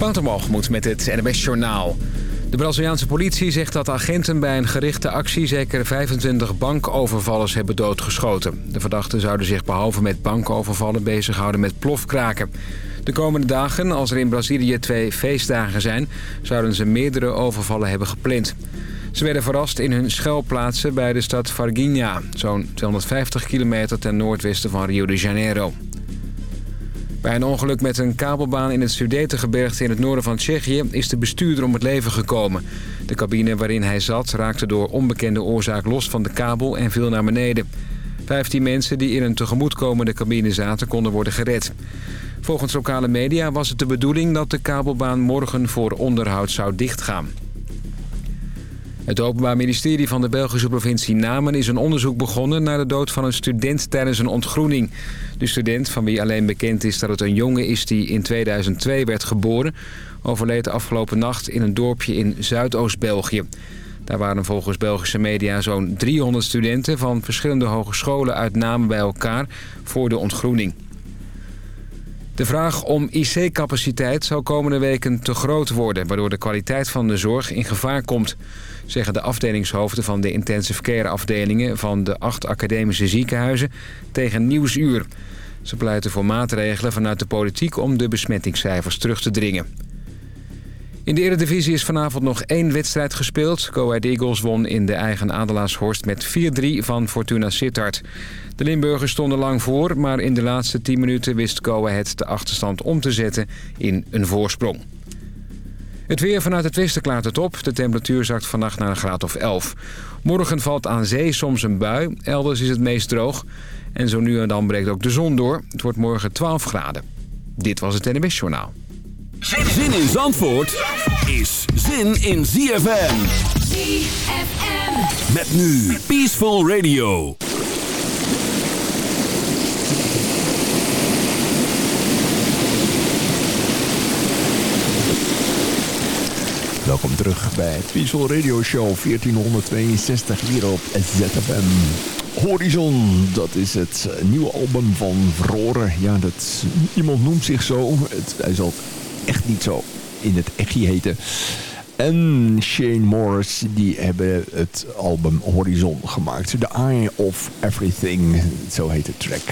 Watermalgemoed met het NWS Journaal. De Braziliaanse politie zegt dat agenten bij een gerichte actie... zeker 25 bankovervallers hebben doodgeschoten. De verdachten zouden zich behalve met bankovervallen bezighouden met plofkraken. De komende dagen, als er in Brazilië twee feestdagen zijn... zouden ze meerdere overvallen hebben gepland. Ze werden verrast in hun schuilplaatsen bij de stad Varginha... zo'n 250 kilometer ten noordwesten van Rio de Janeiro. Bij een ongeluk met een kabelbaan in het Sudetengebergte in het noorden van Tsjechië is de bestuurder om het leven gekomen. De cabine waarin hij zat raakte door onbekende oorzaak los van de kabel en viel naar beneden. Vijftien mensen die in een tegemoetkomende cabine zaten konden worden gered. Volgens lokale media was het de bedoeling dat de kabelbaan morgen voor onderhoud zou dichtgaan. Het Openbaar Ministerie van de Belgische provincie Namen is een onderzoek begonnen naar de dood van een student tijdens een ontgroening. De student, van wie alleen bekend is dat het een jongen is die in 2002 werd geboren, overleed afgelopen nacht in een dorpje in Zuidoost-België. Daar waren volgens Belgische media zo'n 300 studenten van verschillende hogescholen uit Namen bij elkaar voor de ontgroening. De vraag om IC-capaciteit zal komende weken te groot worden... waardoor de kwaliteit van de zorg in gevaar komt... zeggen de afdelingshoofden van de intensive care afdelingen... van de acht academische ziekenhuizen tegen Nieuwsuur. Ze pleiten voor maatregelen vanuit de politiek om de besmettingscijfers terug te dringen. In de Eredivisie is vanavond nog één wedstrijd gespeeld. Go Eagles won in de eigen Adelaarshorst met 4-3 van Fortuna Sittard. De Limburgers stonden lang voor, maar in de laatste 10 minuten wist Go Ahead de achterstand om te zetten in een voorsprong. Het weer vanuit het westen klaart het op. De temperatuur zakt vannacht naar een graad of 11. Morgen valt aan zee soms een bui. Elders is het meest droog. En zo nu en dan breekt ook de zon door. Het wordt morgen 12 graden. Dit was het NWS Journaal. Zin in Zandvoort zin in ZFM. ZFM. Met nu Peaceful Radio. Welkom terug bij Peaceful Radio Show 1462 hier op ZFM. Horizon, dat is het nieuwe album van Vroren. Ja, dat, iemand noemt zich zo. Het, hij zal echt niet zo in het echtje heten. En Shane Morris, die hebben het album Horizon gemaakt. The Eye of Everything, zo heet de track.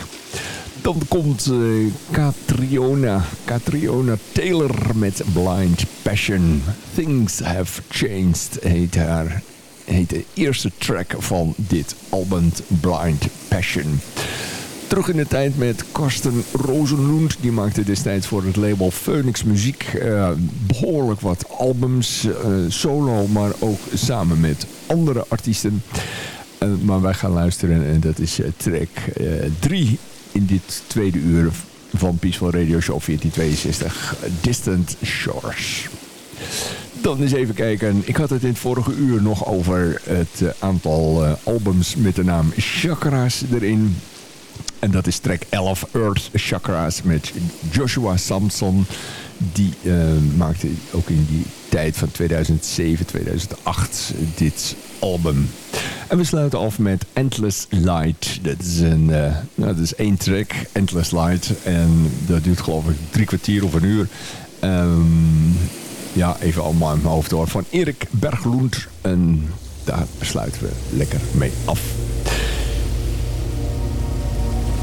Dan komt uh, Catriona, Catriona Taylor met Blind Passion. Things Have Changed heet haar heet de eerste track van dit album Blind Passion. Terug in de tijd met Karsten Rosenlund. Die maakte destijds voor het label Phoenix Muziek uh, behoorlijk wat albums. Uh, solo, maar ook samen met andere artiesten. Uh, maar wij gaan luisteren en dat is track 3 in dit tweede uur van Peaceful Radio Show 1462. Distant Shores. Dan eens even kijken. Ik had het in het vorige uur nog over het aantal albums met de naam Chakra's erin. En dat is track 11, Earth Chakras met Joshua Samson. Die uh, maakte ook in die tijd van 2007, 2008 dit album. En we sluiten af met Endless Light. Dat is, een, uh, nou, dat is één track, Endless Light. En dat duurt geloof ik drie kwartier of een uur. Um, ja, even allemaal in mijn hoofd door. Van Erik Berglund. En daar besluiten we lekker mee af.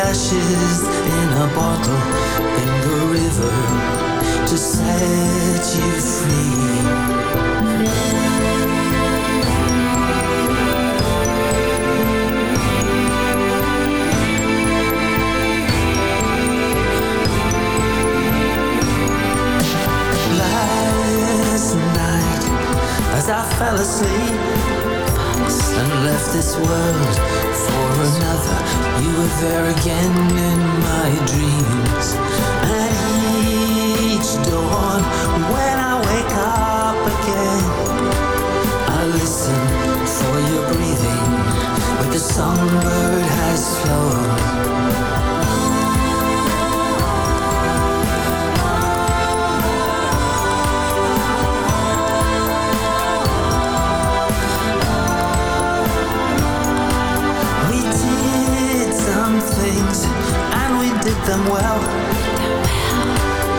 ashes in a bottle in the river to set you free. Last night, as I fell asleep and left this world for another. You were there again in my dreams. And each dawn, when I wake up again, I listen for your breathing, but the songbird has flown. them well.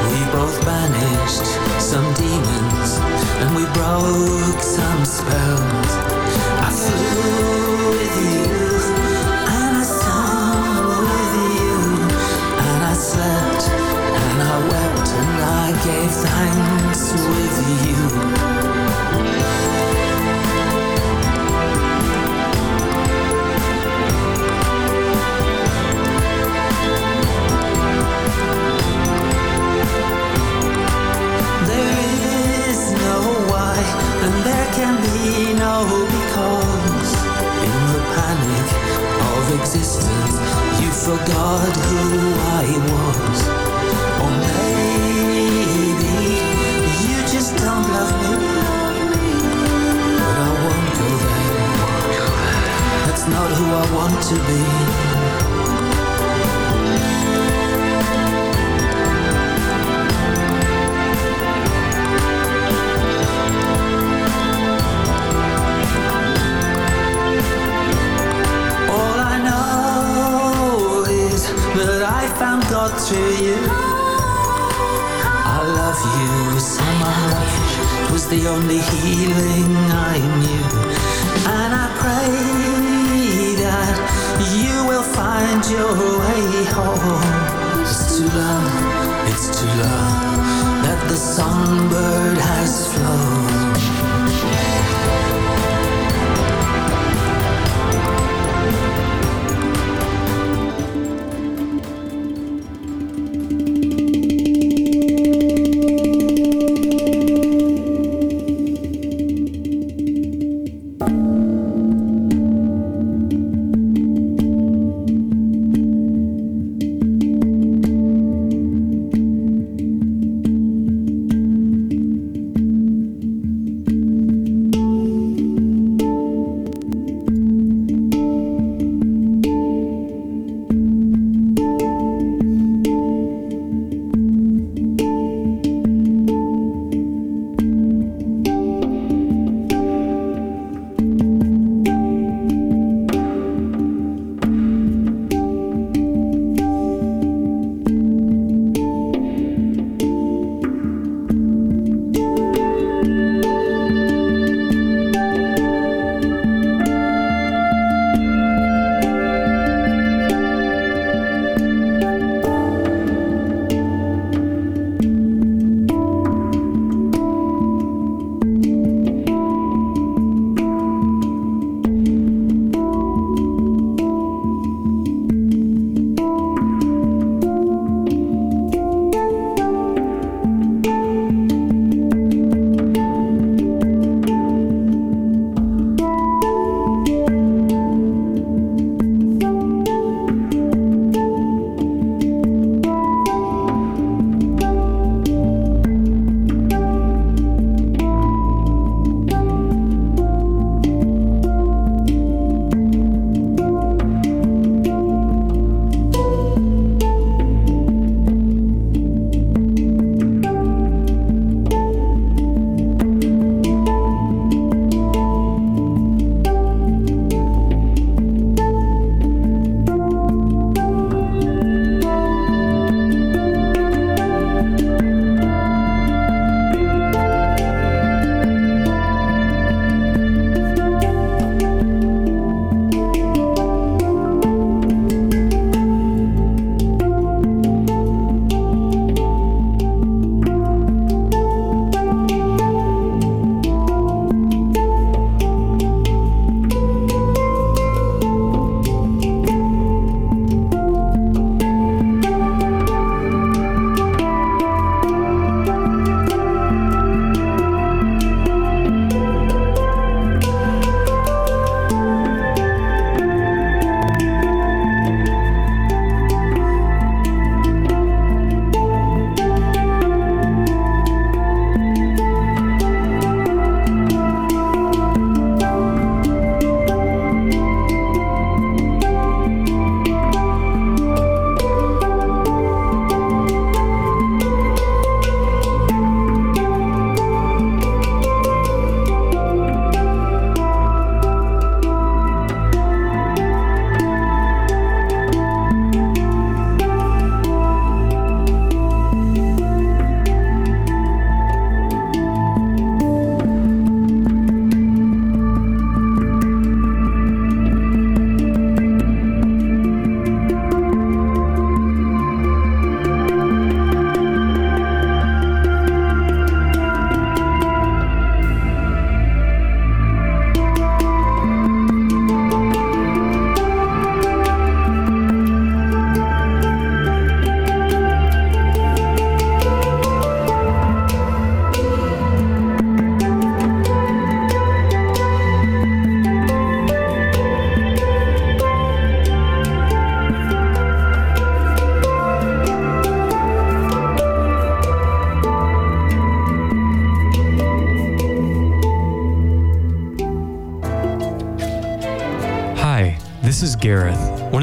We both banished some demons and we broke some spells. I flew with you and I sung with you and I slept and I wept and I gave thanks with you. forgot who I.